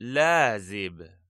لازب.